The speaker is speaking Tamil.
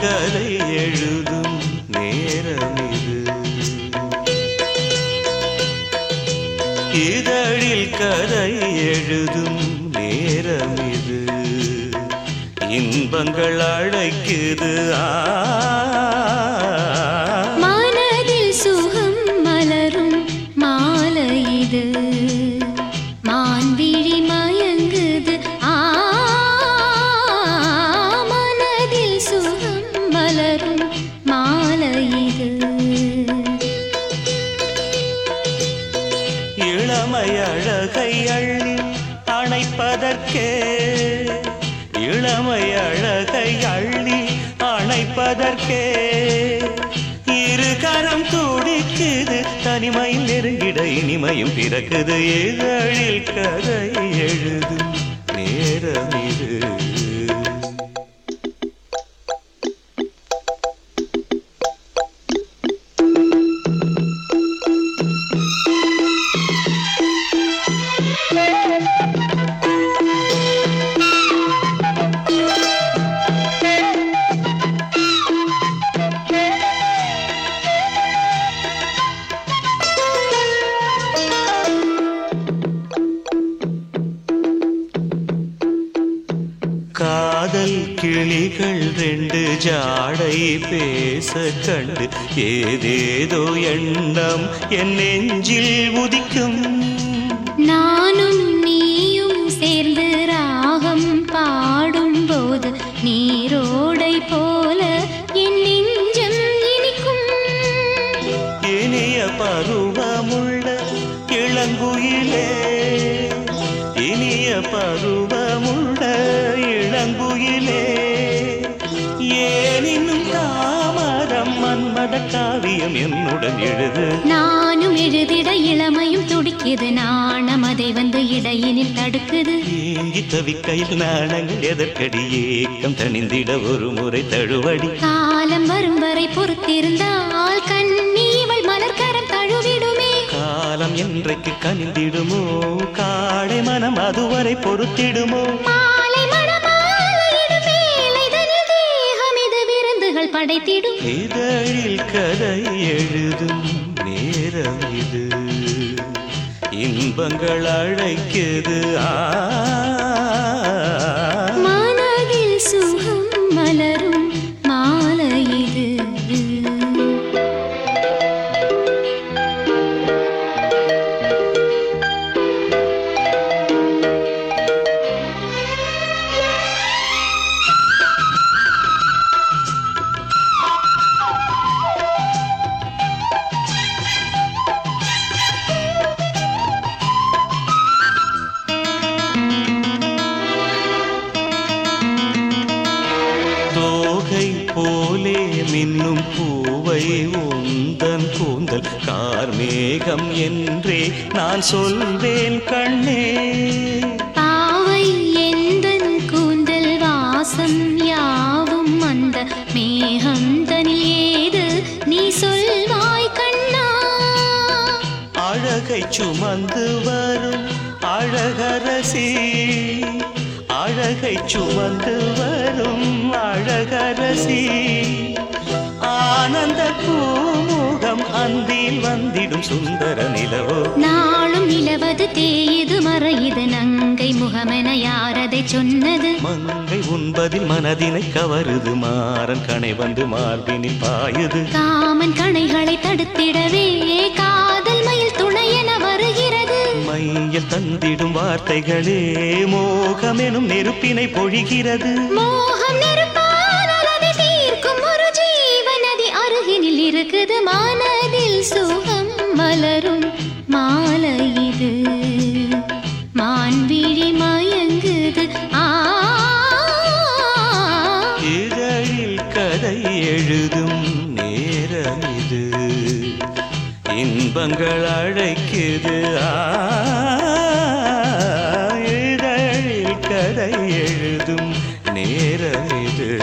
கலை எழுதும் நேரம் இது. இதழில் கதை எழுதும் நேரம் இது. இன்பங்கள் அழைக்குது ஆ இளமை அழகை அள்ளி அணைப்பதற்கே. இளமை அழகை அள்ளி அணைப்பதற்கே. இரு கரம் துடிக்குது தனிமையில் நெருங்கிட இனிமையும் பிறக்குது. இதழில் கதை எழுது நேரம் இது காதல் கிளிகள் ரெண்டு ஜாடை பேச கண்டு ஏதேதோ எண்ணம் என் நெஞ்சில் உதிக்கும். நானும் நீயும் சேர்ந்து ராகம் பாடும்போது நீரோடை போல என் நெஞ்சம் இனிக்கும். இனிய பருவமுள்ள இளங்குயிலே ஏன் இன்னும் தாமரம் மன்மத காவியம் என்னுடன் எழுது. நானும் எழுதிட இளமையும் துடிக்குது. நாணம் அதை வந்து இடையினில் தடுக்குது. ஏங்கி தவிக்கையில் நாணங்கள் எதற்கடி? ஏக்கம் தணிந்திட ஒரு முறை தழுவடி. காலம் வரும் வரை பொறுத்திருந்தால் கண்ணி இவள் மலர்கரம் தழுவிடுமே. காலம் என்றைக்கு கனிந்திடுமோ? காடை மனம் அதுவரை பொறுத்திடுமோ? படைத்திடும். இதழில் கதை எழுதும் நேரம் இது. இன்பங்கள் அழைக்குது ஆ மின்னும் பூவை உந்தன் கூந்தல் கார்மேகம் என்றே நான் சொல்வேன் கண்ணே. பாவை எந்தன் கூந்தல் வாசம் யாவும் அந்த மேகம் தனில் ஏது? நீ சொல்வாய் கண்ணா. அழகை சுமந்து வரும் அழகரசி. அழகை சுமந்து வரும் அழகரசி. ஆனந்த பூமுகம் அந்தில் வந்திடும் சுந்தர நிலவோ? நாளும் நிலவது தேயுது மறையுது நங்கை முகமென யாரதை சொன்னது? மங்கை உண்பதில் மனதினை கவருது மாறன் கணை வந்து மார்பினில் பாயுது. காமன் கணைகளை தடுத்திடவே காதல் மயில் துணையென வருகிறது. மையல் தந்திடும் வார்த்தைகளே மோகமெனும் நெருப்பினை பொழிகிறது. மோகம் நெருப்பால் இருக்குது மனதில் சுகம் மலரும் மாலை இது. மான்விழி மயங்குது. ஆ. இதழில் கதை எழுதும் நேரம் இது. இன்பங்கள் அழைக்குது. ஆ. இதழில் கதை எழுதும் நேரம் இது.